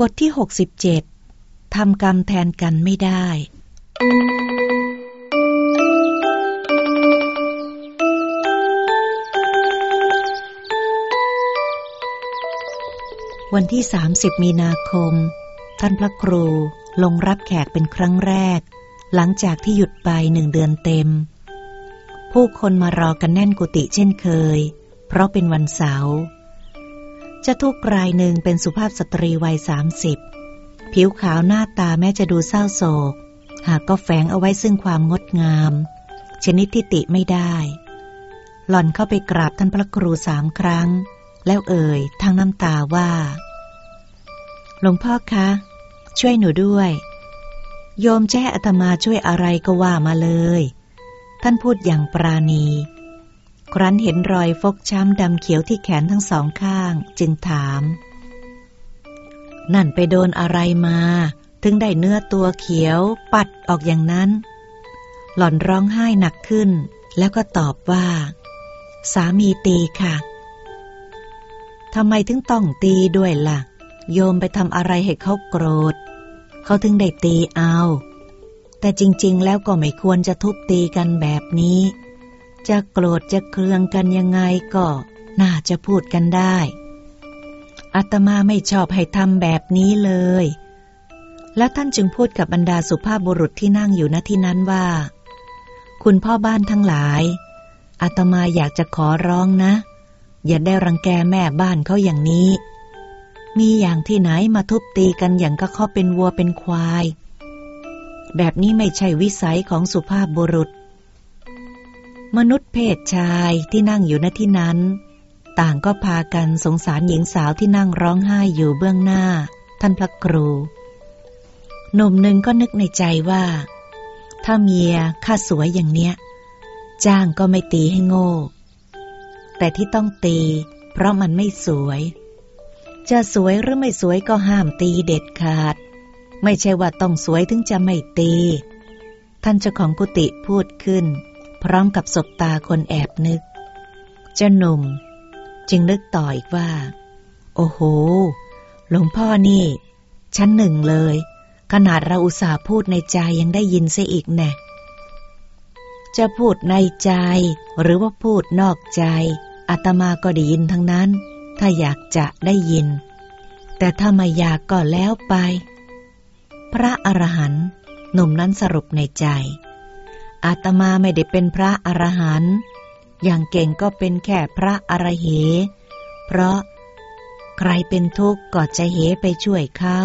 บทที่ 67 ทำกรรมแทนกันไม่ได้ วันที่ 30 มีนาคม ท่านพระครูลงรับแขกเป็นครั้งแรก หลังจากที่หยุดไปหนึ่งเดือนเต็ม ผู้คนมารอกันแน่นกุฏิเช่นเคย เพราะเป็นวันเสาร์ จะทุกรายหนึ่งเป็นสุภาพสตรีวัยสามสิบผิวขาวหน้าตาแม้จะดูเศร้าโศก หากก็แฝงเอาไว้ซึ่งความงดงาม ชนิดที่ติไม่ได้ หล่อนเข้าไปกราบท่านพระครูสามครั้ง แล้วเอ่ยทางน้ำตาว่า หลวงพ่อคะ ช่วยหนูด้วย โยมแจ้อาตมาช่วยอะไรก็ว่ามาเลย ท่านพูดอย่างปราณี ครั้นเห็นรอยฟกช้ำดำเขียวที่แขนทั้งสองข้าง จึงถาม นั่นไปโดนอะไรมา ถึงได้เนื้อตัวเขียวปัดออกอย่างนั้น หล่อนร้องไห้หนักขึ้น แล้วก็ตอบว่า สามีตีค่ะทำไมถึงต้องตีด้วยละ่ะ โยมไปทำอะไรให้เขาโกรธ เขาถึงได้ตีเอา แต่จริงๆ แล้วก็ไม่ควรจะทุบตีกันแบบนี้ จะโกรธจะเคืองกันยังไงก็น่าจะพูดกันได้อาตมาไม่ชอบให้ทำแบบนี้เลย แล้วท่านจึงพูดกับบรรดาสุภาพบุรุษที่นั่งอยู่ณที่นั้นว่า คุณพ่อบ้านทั้งหลายอาตมาอยากจะขอร้องนะ อย่าได้รังแกแม่บ้านเขาอย่างนี้ มีอย่างที่ไหนมาทุบตีกันอย่างก็เขาเป็นวัวเป็นควาย แบบนี้ไม่ใช่วิสัยของสุภาพบุรุษ มนุษย์เพศชายที่นั่งอยู่ณที่นั้น ต่างก็พากันสงสารหญิงสาวที่นั่งร้องไห้อยู่เบื้องหน้า ท่านพระครู หนุ่มหนึ่งก็นึกในใจว่า ถ้าเมียข้าสวยอย่างเนี้ย จ้างก็ไม่ตีให้โง่ แต่ที่ต้องตี เพราะมันไม่สวย จะสวยหรือไม่สวยก็ห้ามตีเด็ดขาด ไม่ใช่ว่าต้องสวยถึงจะไม่ตี ท่านเจ้าของกุฏิพูดขึ้น พร้อมกับสบตาคนแอบนึก เจ้าหนุ่ม จึงนึกต่ออีกว่า โอ้โห หลวงพ่อนี่ ชั้นหนึ่งเลย ขนาดเราอุตส่าห์พูดในใจยังได้ยินเสียอีกแน่จะพูดในใจ หรือว่าพูดนอกใจอาตมาก็ได้ยินทั้งนั้น ถ้าอยากจะได้ยิน แต่ถ้าไม่อยากก็แล้วไป พระอรหันต์หนุ่มนั้นสรุปในใจ อาตมาไม่ได้เป็นพระอรหันต์อย่างเก่งก็เป็นแค่พระอรเหเพราะใครเป็นทุกข์ก็จะเหไปช่วยเขา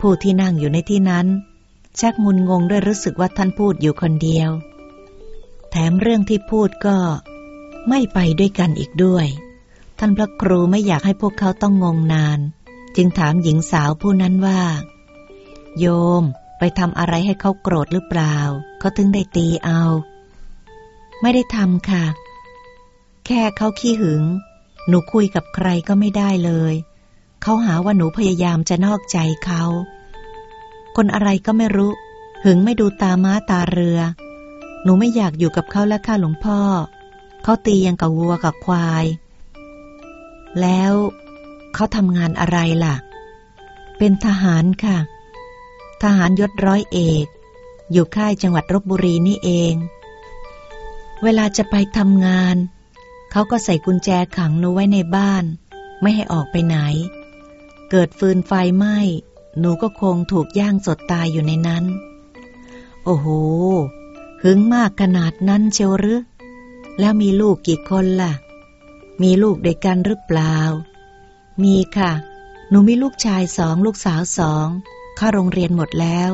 ผู้ที่นั่งอยู่ในที่นั้น ชักงุนงงด้วยรู้สึกว่าท่านพูดอยู่คนเดียว แถมเรื่องที่พูดก็ไม่ไปด้วยกันอีกด้วย ท่านพระครูไม่อยากให้พวกเขาต้องงงนาน จึงถามหญิงสาวผู้นั้นว่า โยม ไปทำอะไรให้เขาโกรธหรือเปล่า เขาถึงได้ตีเอา ไม่ได้ทำค่ะ แค่เขาขี้หึง หนูคุยกับใครก็ไม่ได้เลย เขาหาว่าหนูพยายามจะนอกใจเขา คนอะไรก็ไม่รู้ หึงไม่ดูตาม้าตาเรือ หนูไม่อยากอยู่กับเขาและข้าหลวงพ่อ เขาตียังกับวัวกับควาย แล้วเขาทำงานอะไรล่ะ เป็นทหารค่ะ ทหารยศร้อยเอก อยู่ค่ายจังหวัดรบบุรีนี่เอง เวลาจะไปทำงาน เขาก็ใส่กุญแจขังหนูไว้ในบ้าน ไม่ให้ออกไปไหน เกิดฟืนไฟไหม้หนูก็คงถูกย่างสดตายอยู่ในนั้น โอ้โห หึงมากขนาดนั้นเชียวหรือ แล้วมีลูกกี่คนล่ะ มีลูกเด็กกันหรือเปล่า มีค่ะ หนูมีลูกชายสองลูกสาวสอง ข้าโรงเรียนหมดแล้ว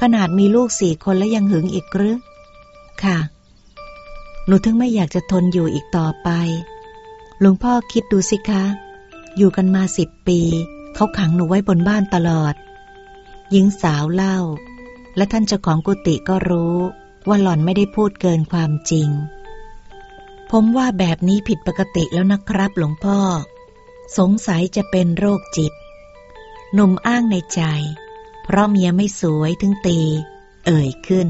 ขนาดมีลูกสี่คนแล้วยังหึงอีกหรือค่ะ หนูถึงไม่อยากจะทนอยู่อีกต่อไป หลวงพ่อคิดดูสิคะ อยู่กันมาสิบปี เขาขังหนูไว้บนบ้านตลอด หญิงสาวเล่า และท่านเจ้าของกุฏิก็รู้ว่าหล่อนไม่ได้พูดเกินความจริง ผมว่าแบบนี้ผิดปกติแล้วนะครับหลวงพ่อ สงสัยจะเป็นโรคจิต หนุ่มอ้างในใจ เพราะเมียไม่สวยถึงตี เอ่ยขึ้น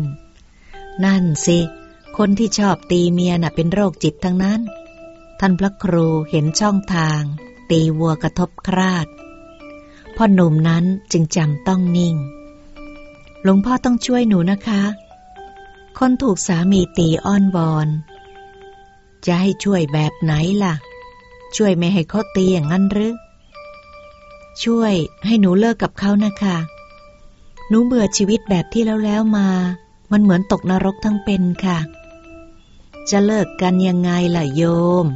นั่นสิ คนที่ชอบตีเมียน่ะเป็นโรคจิตทั้งนั้น ท่านพระครูเห็นช่องทาง ตีวัวกระทบคราดพ่อหนุ่มนั้นจึงจำต้องนิ่ง หลวงพ่อต้องช่วยหนูนะคะ คนถูกสามีตีอ้อนบอน จะให้ช่วยแบบไหนล่ะ ช่วยไม่ให้เขาตีอย่างนั้นหรือ ช่วยให้หนูเลิกกับเขานะคะ หนูเบื่อชีวิตแบบที่แล้วแล้วมา มันเหมือนตกนรกทั้งเป็นค่ะ จะเลิกกันยังไงล่ะโยม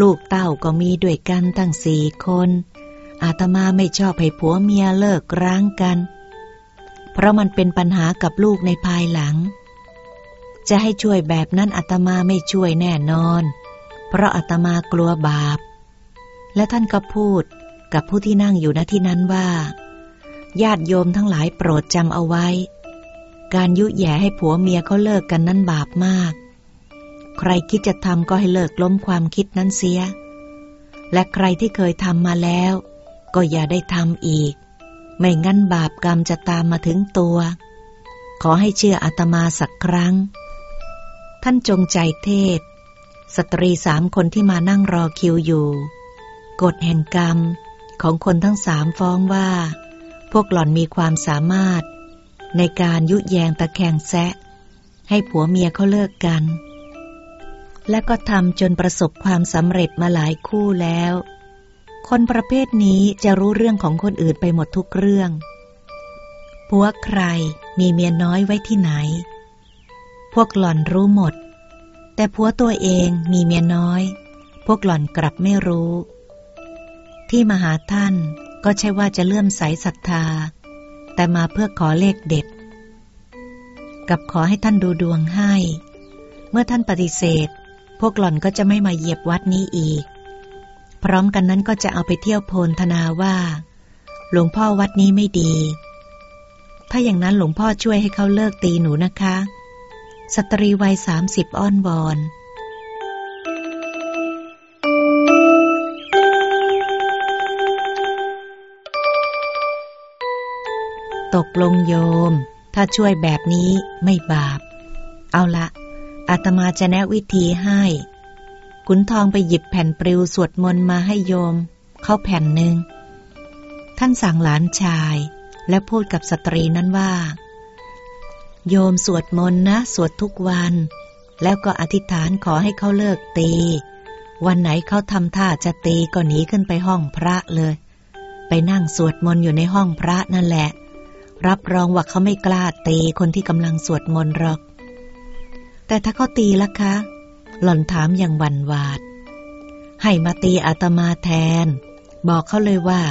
ลูกเต้าก็มีด้วยกันตั้งสี่คน อาตมาไม่ชอบให้ผัวเมียเลิกร้างกัน เพราะมันเป็นปัญหากับลูกในภายหลัง จะให้ช่วยแบบนั้นอาตมาไม่ช่วยแน่นอน เพราะอาตมากลัวบาป และท่านก็พูด กับผู้ที่นั่งอยู่ณที่นั้นว่า ญาติโยมทั้งหลายโปรดจำเอาไว้ การยุแย่ให้ผัวเมียเขาเลิกกันนั้นบาปมาก ใครคิดจะทำก็ให้เลิกล้มความคิดนั้นเสีย และใครที่เคยทำมาแล้ว ก็อย่าได้ทำอีก ไม่งั้นบาปกรรมจะตามมาถึงตัว ขอให้เชื่ออาตมาสักครั้ง ท่านจงใจเทศ สตรีสามคนที่มานั่งรอคิวอยู่ กฎแห่งกรรม ของคนทั้งสามฟ้องว่า พวกหล่อนมีความสามารถ ในการยุแยงตะแคงแซะ ให้ผัวเมียเขาเลิกกัน และก็ทำจนประสบความสำเร็จมาหลายคู่แล้ว คนประเภทนี้จะรู้เรื่องของคนอื่นไปหมดทุกเรื่องผัวใครมีเมียน้อยไว้ที่ไหน พวกหล่อนรู้หมด แต่ผัวตัวเองมีเมียน้อย พวกหล่อนกลับไม่รู้ ที่มาหาท่านก็ใช่ว่าจะเลื่อมใสศรัทธา แต่มาเพื่อขอเลขเด็ด กับขอให้ท่านดูดวงให้ เมื่อท่านปฏิเสธ พวกหล่อนก็จะไม่มาเหยียบวัดนี้อีก พร้อมกันนั้นก็จะเอาไปเที่ยวโพลธนาว่า หลวงพ่อวัดนี้ไม่ดี ถ้าอย่างนั้นหลวงพ่อช่วยให้เขาเลิกตีหนูนะคะ สตรีวัยสามสิบอ้อนวอน ตกลงโยม ถ้าช่วยแบบนี้ไม่บาป เอาละอาตมาจะแนะวิธีให้ขุนทองไปหยิบแผ่นปลิวสวดมนต์มาให้โยม เข้าแผ่นหนึ่ง ท่านสั่งหลานชาย และพูดกับสตรีนั้นว่า โยมสวดมนต์นะ สวดทุกวัน แล้วก็อธิษฐานขอให้เขาเลิกตี วันไหนเขาทำท่าจะตีก็หนีขึ้นไปห้องพระเลย ไปนั่งสวดมนต์อยู่ในห้องพระนั่นแหละ รับรองว่าเขาไม่กล้าตีคนที่กำลังสวดมนต์หรอก แต่ถ้าเขาตีล่ะคะ หล่อนถามอย่างหวันหวาด ให้มาตีอาตมาแทน บอกเขาเลยว่า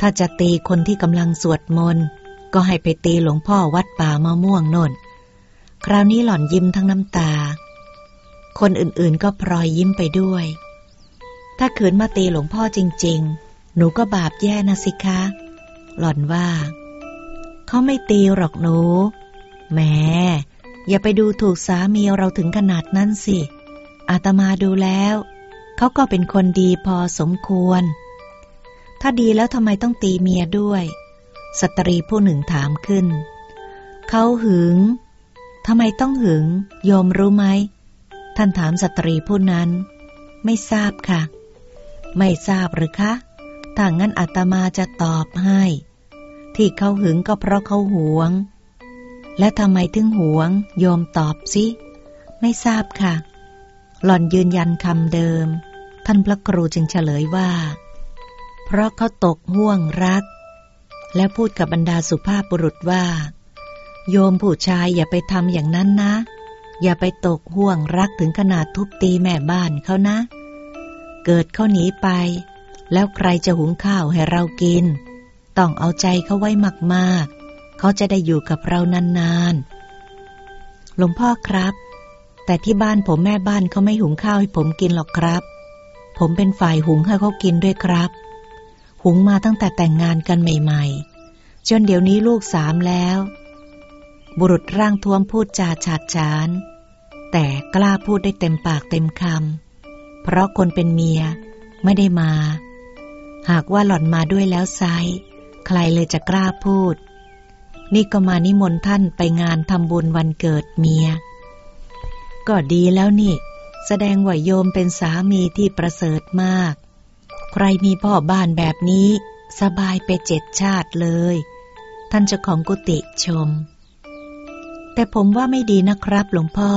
ถ้าจะตีคนที่กำลังสวดมนต์ก็ให้ไปตีหลวงพ่อวัดป่ามะม่วงโนนคราวนี้หล่อนยิ้มทั้งน้ำตา คนอื่นๆก็พลอยยิ้มไปด้วย ถ้าขืนมาตีหลวงพ่อจริง ๆ หนูก็บาปแย่นะสิคะ หล่อนว่า เขาไม่ตีหรอกหนูแหมอย่าไปดูถูกสามีเราถึงขนาดนั้นสิ อาตมาดูแล้ว เขาก็เป็นคนดีพอสมควร ถ้าดีแล้วทำไมต้องตีเมียด้วย สตรีผู้หนึ่งถามขึ้น เขาหึงทำไมต้องหึง โยมรู้ไหม ท่านถามสตรีผู้นั้น ไม่ทราบค่ะ ไม่ทราบหรือคะ ถ้างั้นอาตมาจะตอบให้ ที่เขาหึงก็เพราะเขาหวง และทำไมถึงหวง โยมตอบสิ ไม่ทราบค่ะ หล่อนยืนยันคำเดิม ท่านพระครูจึงเฉลยว่า เพราะเขาตกห่วงรัก และพูดกับบรรดาสุภาพบุรุษว่า โยมผู้ชายอย่าไปทำอย่างนั้นนะ อย่าไปตกห่วงรักถึงขนาดทุบตีแม่บ้านเขานะ เกิดเขาหนีไป แล้วใครจะหุงข้าวให้เรากิน ต้องเอาใจเขาไว้มากๆ เขาจะได้อยู่กับเรานานๆ หลวงพ่อครับ แต่ที่บ้านผมแม่บ้านเขาไม่หุงข้าวให้ผมกินหรอกครับ ผมเป็นฝ่ายหุงให้เขากินด้วยครับ หุงมาตั้งแต่แต่งงานกันใหม่ ๆ จนเดี๋ยวนี้ลูกสามแล้ว บุรุษร่างท้วมพูดจาฉาดฉาน แต่กล้าพูดได้เต็มปากเต็มคำเพราะคนเป็นเมียไม่ได้มา หากว่าหล่อนมาด้วยแล้วไซ ใครเลยจะกล้าพูด นี่ก็มานิมนต์ท่านไปงานทำบุญวันเกิดเมีย ก็ดีแล้วนี่ แสดงว่าโยมเป็นสามีที่ประเสริฐมาก ใครมีพ่อบ้านแบบนี้ สบายไปเจ็ดชาติเลย ท่านเจ้าของกุฏิชม แต่ผมว่าไม่ดีนะครับหลวงพ่อ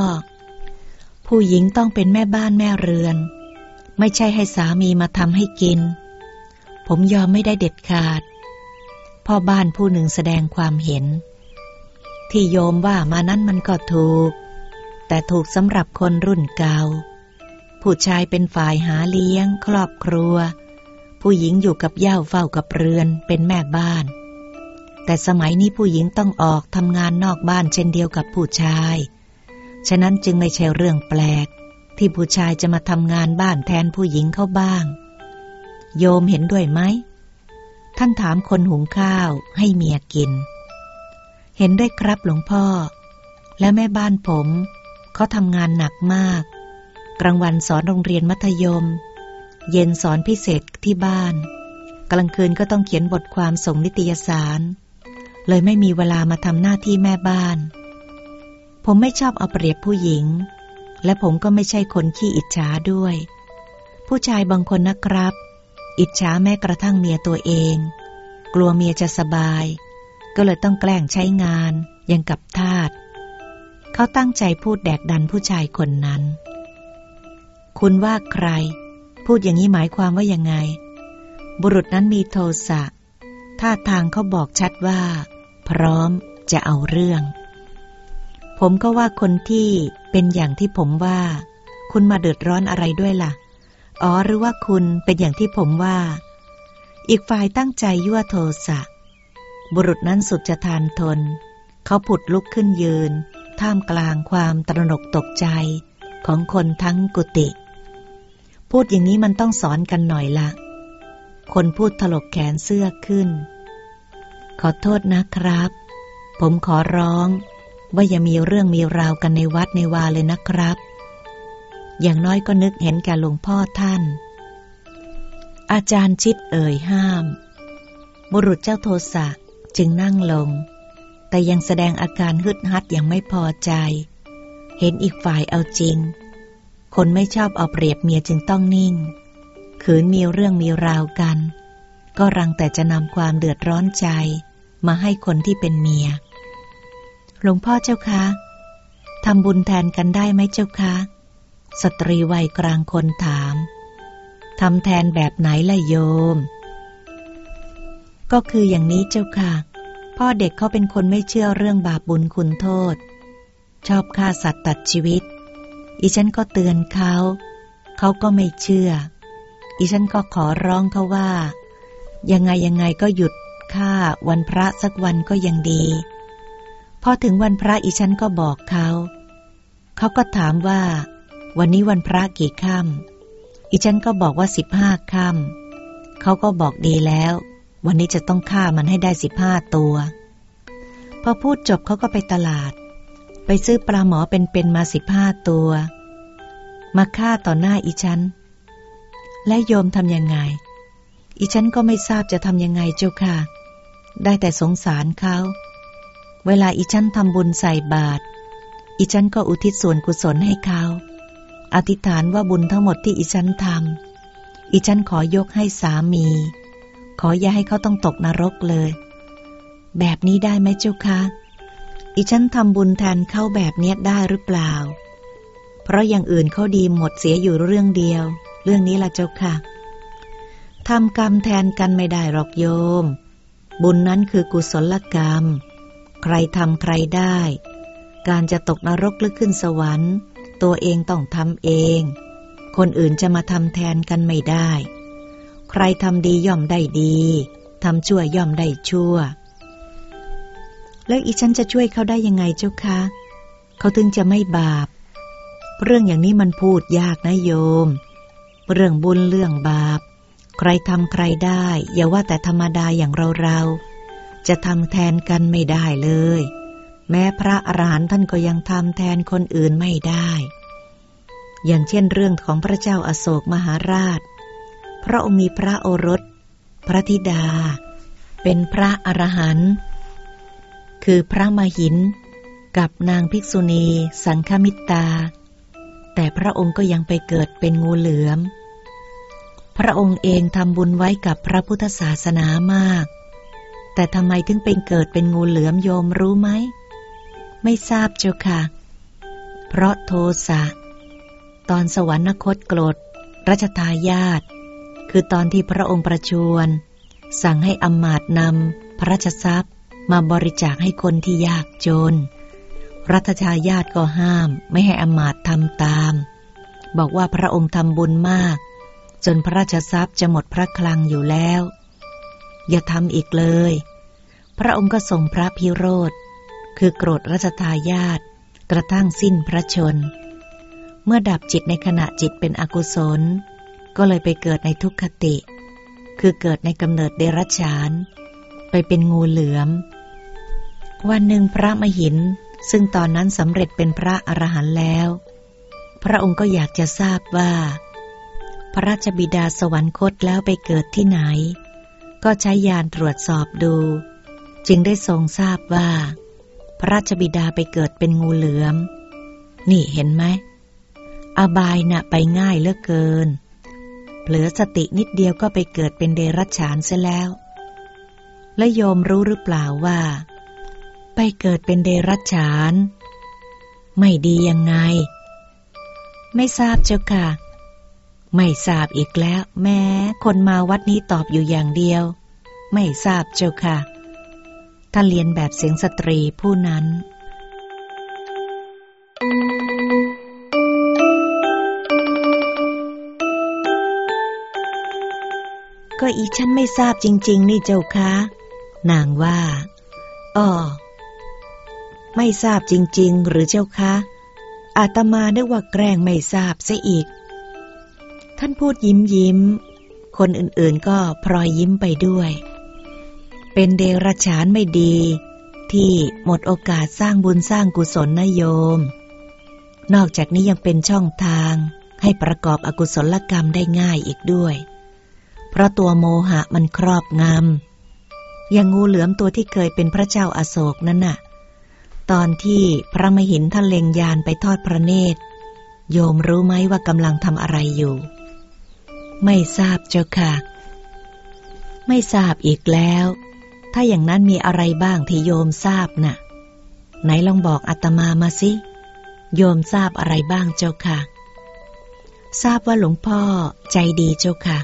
ผู้หญิงต้องเป็นแม่บ้านแม่เรือน ไม่ใช่ให้สามีมาทำให้กิน ผมยอมไม่ได้เด็ดขาด พ่อบ้านผู้หนึ่งแสดงความเห็น ที่โยมว่ามานั้นมันก็ถูก แต่ถูกสำหรับคนรุ่นเก่า ผู้ชายเป็นฝ่ายหาเลี้ยงครอบครัว ผู้หญิงอยู่กับย่าเฝ้ากับเรือนเป็นแม่บ้าน แต่สมัยนี้ผู้หญิงต้องออกทำงานนอกบ้านเช่นเดียวกับผู้ชาย ฉะนั้นจึงไม่ใช่เรื่องแปลก ที่ผู้ชายจะมาทำงานบ้านแทนผู้หญิงเข้าบ้าง โยมเห็นด้วยไหม ท่านถามคนหุงข้าวให้เมียกิน เห็นด้วยครับหลวงพ่อ และแม่บ้านผมเขาทำงานหนักมาก กลางวันสอนโรงเรียนมัธยม เย็นสอนพิเศษที่บ้าน กลางคืนก็ต้องเขียนบทความส่งนิตยสาร เลยไม่มีเวลามาทำหน้าที่แม่บ้าน ผมไม่ชอบเอาเปรียบผู้หญิง และผมก็ไม่ใช่คนขี้อิจฉาด้วย ผู้ชายบางคนนะครับ อิจฉาแม้กระทั่งเมียตัวเอง กลัวเมียจะสบาย ก็เลยต้องแกล้งใช้งานยังกับทาสเขาตั้งใจพูดแดกดันผู้ชายคนนั้น คุณว่าใคร พูดอย่างนี้หมายความว่ายังไง บุรุษนั้นมีโทสะท่าทางเขาบอกชัดว่า พร้อมจะเอาเรื่อง ผมก็ว่าคนที่เป็นอย่างที่ผมว่า คุณมาเดือดร้อนอะไรด้วยล่ะ อ๋อหรือว่าคุณเป็นอย่างที่ผมว่า อีกฝ่ายตั้งใจยั่วโทสะ บุรุษนั้นสุดจะทานทน เขาผุดลุกขึ้นยืน ท่ามกลางความตระหนกตกใจของคนทั้งกุฏิพูดอย่างนี้มันต้องสอนกันหน่อยละ คนพูดถลกแขนเสื้อขึ้น ขอโทษนะครับ ผมขอร้อง ว่าอย่ามีเรื่องมีราวกันในวัดในวาเลยนะครับ อย่างน้อยก็นึกเห็นแก่หลวงพ่อท่าน อาจารย์ชิดเอ่ยห้าม บุรุษเจ้าโทสะจึงนั่งลง แต่ยังแสดงอาการฮึดฮัดอย่างไม่พอใจ เห็นอีกฝ่ายเอาจริง คนไม่ชอบเอาเปรียบเมียจึงต้องนิ่ง ขืนมีเรื่องมีราวกัน ก็รังแต่จะนำความเดือดร้อนใจมาให้คนที่เป็นเมีย หลวงพ่อเจ้าคะทำบุญแทนกันได้ไหมเจ้าคะ สตรีวัยกลางคนถามทำแทนแบบไหนล่ะโยม ก็คืออย่างนี้เจ้าค่ะ พ่อเด็กเขาเป็นคนไม่เชื่อเรื่องบาปบุญคุณโทษ ชอบฆ่าสัตว์ตัดชีวิต อีฉันก็เตือนเขา เขาก็ไม่เชื่อ อีฉันก็ขอร้องเขาว่า ยังไงยังไงก็หยุดฆ่าวันพระสักวันก็ยังดี พอถึงวันพระอีฉันก็บอกเขา เขาก็ถามว่า วันนี้วันพระกี่ค่ำอีฉันก็บอกว่าสิบห้าค่ำเขาก็บอกดีแล้ว วันนี้จะต้องฆ่ามันให้ได้สิบห้าตัว พอพูดจบเขาก็ไปตลาด ไปซื้อปลาหมอเป็นๆมาสิบห้าตัว มาฆ่าต่อหน้าอีฉัน และโยมทำยังไง อีฉันก็ไม่ทราบจะทำยังไงเจ้าค่ะ ได้แต่สงสารเขาเวลาอีฉันทำบุญใส่บาตรอีฉันก็อุทิศส่วนกุศลให้เขา อธิษฐานว่าบุญทั้งหมดที่อีฉันทำอีฉันขอยกให้สามี ขออย่าให้เขาต้องตกนรกเลย แบบนี้ได้ไหมเจ้าคะอีฉันทำบุญแทนเขาแบบเนี้ยได้หรือเปล่า เพราะอย่างอื่นเขาดีหมดเสียอยู่เรื่องเดียว เรื่องนี้ละเจ้าค่ะทำกรรมแทนกันไม่ได้หรอกโยม บุญนั้นคือกุศลกรรม ใครทำใครได้ การจะตกนรกหรือขึ้นสวรรค์ ตัวเองต้องทำเอง คนอื่นจะมาทำแทนกันไม่ได้ ใครทำดีย่อมได้ดีทำชั่วย่อมได้ชั่ว แล้วอีฉันจะช่วยเขาได้ยังไงเจ้าคะ เขาถึงจะไม่บาป เรื่องอย่างนี้มันพูดยากนะโยม เรื่องบุญเรื่องบาป ใครทำใครได้ อย่าว่าแต่ธรรมดาอย่างเราเราจะทำแทนกันไม่ได้เลย แม้พระอรหันต์ท่านก็ยังทำแทนคนอื่นไม่ได้ อย่างเช่นเรื่องของพระเจ้าอาโศกมหาราช พระองค์มีพระโอรส พระธิดา เป็นพระอรหันต์คือพระมหิน กับนางภิกษุณี สังฆมิตา แต่พระองค์ก็ยังไปเกิดเป็นงูเหลือม พระองค์เองทำบุญไว้กับพระพุทธศาสนามากแต่ทำไมถึงเป็นเกิดเป็นงูเหลือมโยมรู้ไหม ไม่ทราบเจ้าค่ะ เพราะโทสะ ตอนสวรรคตโกรธรัชทายาทคือตอนที่พระองค์ประชวร สั่งให้อำมาตนำพระราชทรัพย์มาบริจาคให้คนที่ยากจน รัชทายาทก็ห้ามไม่ให้อำมาตทำตาม บอกว่าพระองค์ทำบุญมาก จนพระราชทรัพย์จะหมดพระคลังอยู่แล้ว อย่าทำอีกเลย พระองค์ก็ทรงพระพิโรธ คือโกรธรัชทายาทกระทั่งสิ้นพระชน เมื่อดับจิตในขณะจิตเป็นอกุศล ก็เลยไปเกิดในทุกขติ คือเกิดในกำเนิดเดรัจฉาน ไปเป็นงูเหลือม วันหนึ่งพระมหินซึ่งตอนนั้นสำเร็จเป็นพระอรหันต์แล้ว พระองค์ก็อยากจะทราบว่า พระราชบิดาสวรรคตแล้วไปเกิดที่ไหน ก็ใช้ยานตรวจสอบดู จึงได้ทรงทราบว่า พระราชบิดาไปเกิดเป็นงูเหลือม นี่เห็นไหม อบายนะ่ะไปง่ายเหลือเกิน เผลอสตินิดเดียวก็ไปเกิดเป็นเดรัจฉานเสียแล้ว และโยมรู้หรือเปล่าว่า ไปเกิดเป็นเดรัจฉาน ไม่ดียังไง ไม่ทราบเจ้าค่ะ ไม่ทราบอีกแล้ว แม้คนมาวัดนี้ตอบอยู่อย่างเดียว ไม่ทราบเจ้าค่ะ ท่านเรียนแบบเสียงสตรีผู้นั้น ก็อีฉันไม่ทราบจริง ๆ นี่เจ้าคะ นางว่าอ๋อไม่ทราบจริง ๆ หรือเจ้าคะ อาตมาได้ว่าแกล้งไม่ทราบซะอีก ท่านพูดยิ้มยิ้ม คนอื่นๆก็พลอยยิ้มไปด้วย เป็นเดรัจฉานไม่ดี ที่หมดโอกาสสร้างบุญสร้างกุศลนโยม นอกจากนี้ยังเป็นช่องทางให้ประกอบอกุศลกรรมได้ง่ายอีกด้วย เพราะตัวโมหะมันครอบงำอย่างงูเหลือมตัวที่เคยเป็นพระเจ้าอาโศกนั่นน่ะ ตอนที่พระมหินท่านเลงยานไปทอดพระเนตร โยมรู้ไหมว่ากำลังทำอะไรอยู่ ไม่ทราบเจ้าค่ะ ไม่ทราบอีกแล้ว ถ้าอย่างนั้นมีอะไรบ้างที่โยมทราบนะ่ะ ไหนลองบอกอาตมามาสิ โยมทราบอะไรบ้างเจ้าค่ะ ทราบว่าหลวงพ่อใจดีเจ้าค่ะ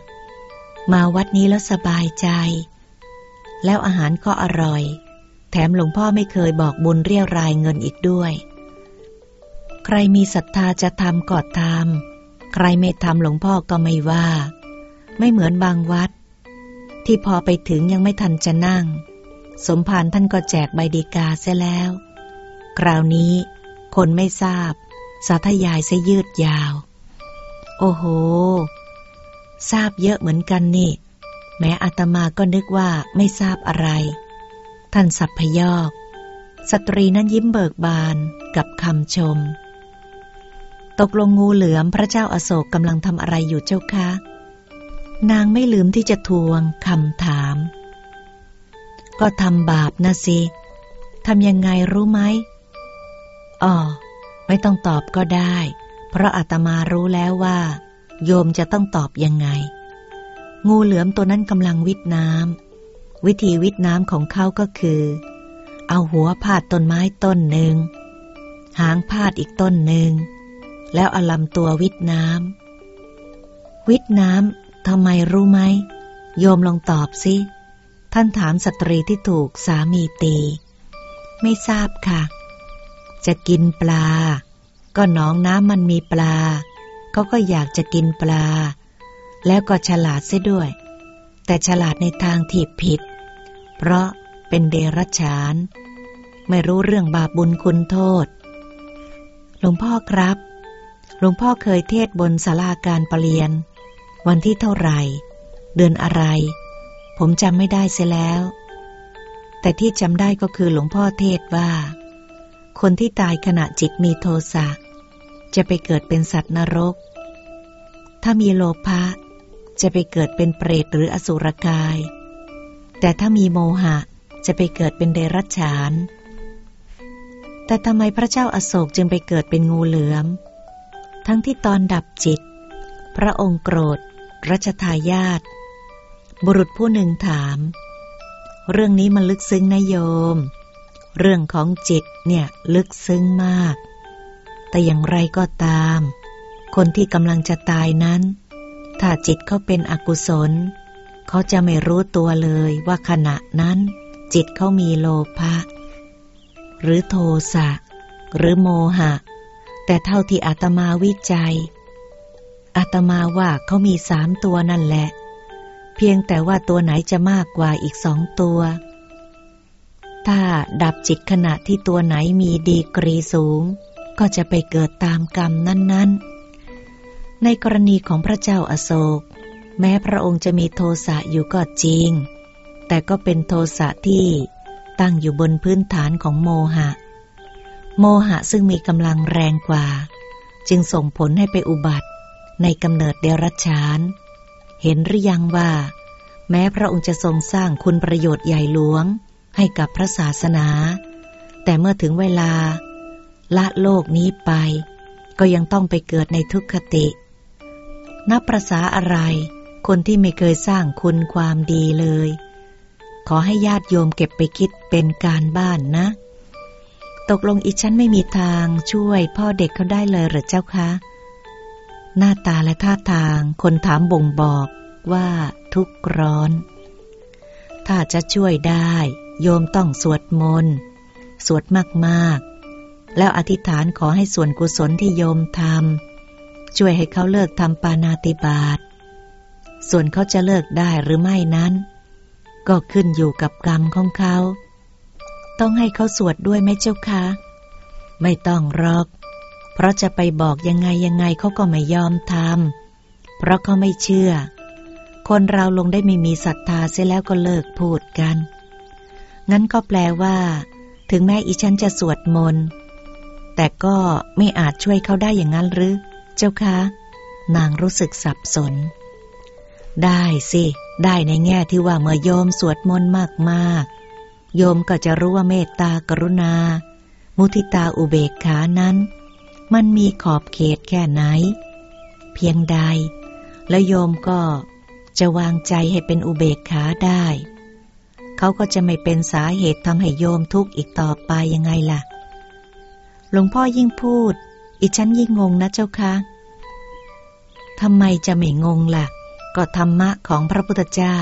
มาวัดนี้แล้วสบายใจ แล้วอาหารก็อร่อย แถมหลวงพ่อไม่เคยบอกบุญเรียรายเงินอีกด้วย ใครมีศรัทธาจะทำก็ทำใครไม่ทำหลวงพ่อก็ไม่ว่า ไม่เหมือนบางวัด ที่พอไปถึงยังไม่ทันจะนั่ง สมภารท่านก็แจกใบดีกาเสียแล้ว คราวนี้คนไม่ทราบ สาธยายซะยืดยาว โอ้โห ทราบเยอะเหมือนกันนี่ แม้อาตมาก็นึกว่าไม่ทราบอะไร ท่านสัพพยอก สตรีนั้นยิ้มเบิกบานกับคำชม ตกลงงูเหลือมพระเจ้าอาโศกกำลังทำอะไรอยู่เจ้าคะ นางไม่ลืมที่จะทวงคำถาม ก็ทำบาปนะสิทำยังไงรู้ไหมอ๋อไม่ต้องตอบก็ได้ เพราะอาตมารู้แล้วว่า โยมจะต้องตอบยังไง งูเหลือมตัวนั้นกำลังวิทน้ำวิธีวิทน้ำของเขาก็คือ เอาหัวพาดต้นไม้ต้นหนึ่ง หางพาดอีกต้นหนึ่ง แล้วเอาลำตัววิทน้ำวิทน้ำ ทำไมรู้ไหม โยมลองตอบสิ ท่านถามสตรีที่ถูกสามีตี ไม่ทราบค่ะ จะกินปลา ก็หนองน้ำมันมีปลา เขาก็อยากจะกินปลา แล้วก็ฉลาดเสียด้วย แต่ฉลาดในทางที่ผิด เพราะเป็นเดรัจฉาน ไม่รู้เรื่องบาปบุญคุณโทษ หลวงพ่อครับ หลวงพ่อเคยเทศบนศาลาการประเรียน วันที่เท่าไหร่ เดือนอะไร ผมจำไม่ได้เสียแล้ว แต่ที่จำได้ก็คือหลวงพ่อเทศว่า คนที่ตายขณะจิตมีโทสะจะไปเกิดเป็นสัตว์นรก ถ้ามีโลภะจะไปเกิดเป็นเปรตหรืออสุรกาย แต่ถ้ามีโมหะจะไปเกิดเป็นเดรัจฉาน แต่ทำไมพระเจ้าอาโศกจึงไปเกิดเป็นงูเหลือม ทั้งที่ตอนดับจิต พระองค์โกรธ รัชทายาทบุรุษผู้หนึ่งถาม เรื่องนี้มันลึกซึ้งนะโยม เรื่องของจิตเนี่ยลึกซึ้งมาก แต่อย่างไรก็ตาม คนที่กำลังจะตายนั้น ถ้าจิตเขาเป็นอกุศล เขาจะไม่รู้ตัวเลยว่าขณะนั้น จิตเขามีโลภะหรือโทสะหรือโมหะ แต่เท่าที่อาตมาวิจัย อาตมาว่าเขามีสามตัวนั่นแหละ เพียงแต่ว่าตัวไหนจะมากกว่าอีกสองตัว ถ้าดับจิตขณะที่ตัวไหนมีดีกรีสูง ก็จะไปเกิดตามกรรมนั้น ๆ ในกรณีของพระเจ้าอาโศก แม้พระองค์จะมีโทสะอยู่ก็จริง แต่ก็เป็นโทสะที่ตั้งอยู่บนพื้นฐานของโมหะ โมหะซึ่งมีกำลังแรงกว่า จึงส่งผลให้ไปอุบัติ ในกำเนิดเดรัจฉาน เห็นหรือยังว่า แม้พระองค์จะทรงสร้างคุณประโยชน์ใหญ่หลวง ให้กับพระศาสนา แต่เมื่อถึงเวลา ละโลกนี้ไป ก็ยังต้องไปเกิดในทุกขติ นับประษาอะไร คนที่ไม่เคยสร้างคุณความดีเลย ขอให้ญาติโยมเก็บไปคิดเป็นการบ้านนะ ตกลงอีฉันไม่มีทางช่วยพ่อเด็กเขาได้เลยหรือเจ้าคะ หน้าตาและท่าทางคนถามบ่งบอกว่าทุกข์ร้อน ถ้าจะช่วยได้ โยมต้องสวดมนต์ สวดมากๆ แล้วอธิษฐานขอให้ส่วนกุศลที่โยมทำช่วยให้เขาเลิกทำปานาติบาตส่วนเขาจะเลิกได้หรือไม่นั้น ก็ขึ้นอยู่กับกรรมของเขา ต้องให้เขาสวดด้วยไหมเจ้าคะ ไม่ต้องรอก เพราะจะไปบอกยังไงยังไงเขาก็ไม่ยอมทำเพราะเขาไม่เชื่อ คนเราลงได้ไม่มีศรัทธาเสียแล้วก็เลิกพูดกัน งั้นก็แปลว่า ถึงแม้อีฉันจะสวดมนต์แต่ก็ไม่อาจช่วยเขาได้อย่างนั้นหรือ เจ้าคะ นางรู้สึกสับสน ได้สิ ได้ในแง่ที่ว่าเมื่อโยมสวดมนต์มากๆ โยมก็จะรู้ว่าเมตตากรุณา มุทิตาอุเบกขานั้น มันมีขอบเขตแค่ไหน เพียงใด แล้วโยมก็จะวางใจให้เป็นอุเบกขาได้ เขาก็จะไม่เป็นสาเหตุทำให้โยมทุกข์อีกต่อไปยังไงล่ะ หลวงพ่อยิ่งพูด อีฉันยิ่งงงนะเจ้าคะทำไมจะไม่งงล่ะ ก็ธรรมะของพระพุทธเจ้า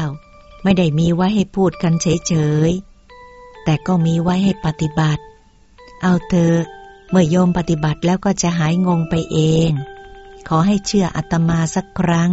ไม่ได้มีไว้ให้พูดกันเฉยๆ แต่ก็มีไว้ให้ปฏิบัติ เอาเถอะ เมื่อโยมปฏิบัติแล้วก็จะหายงงไปเอง ขอให้เชื่ออัตมาสักครั้ง